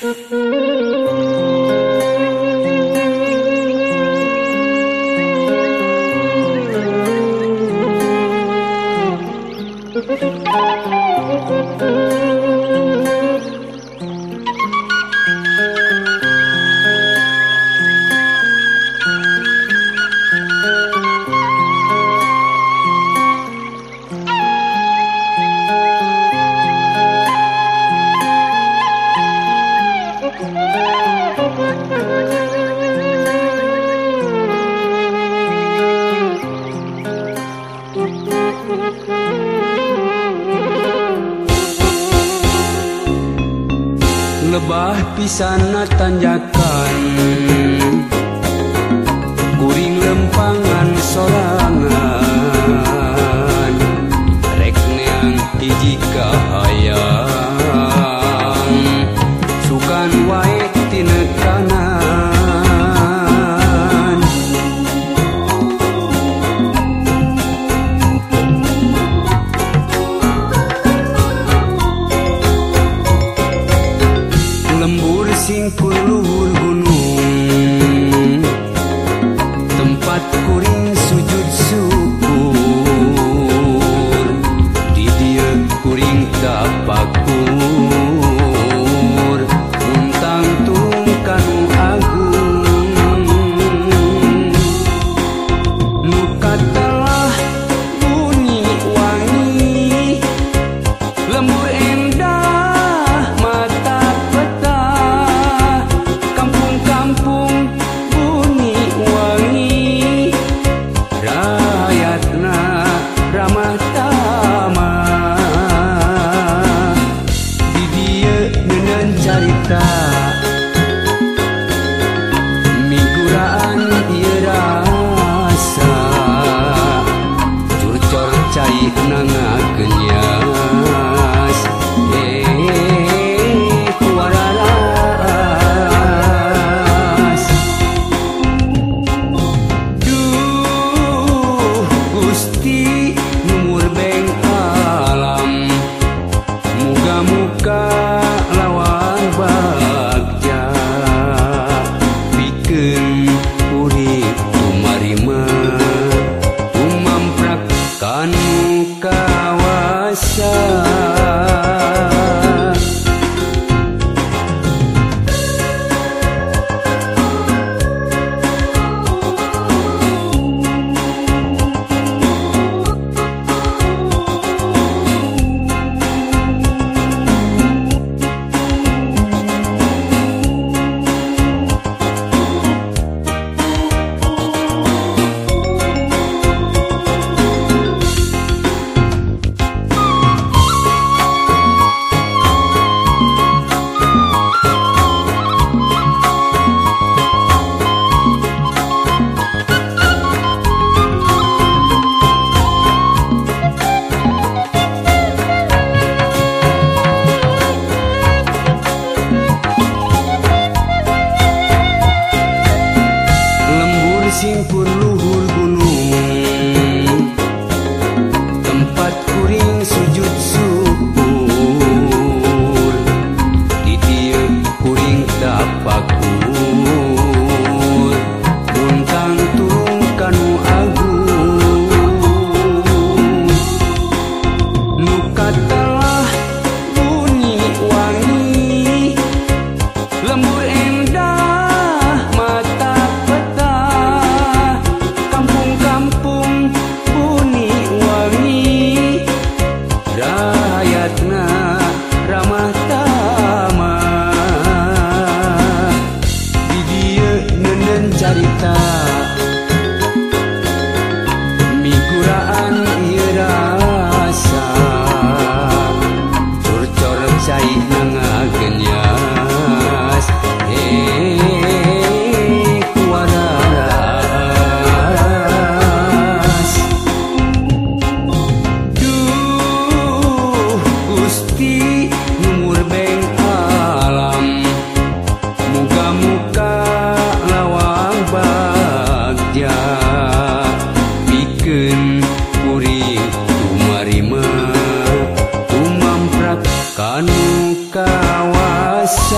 Thank you. Lebah pisana tanjakan myself. carita miguraan Irasa turcor cair nangagenya kawasan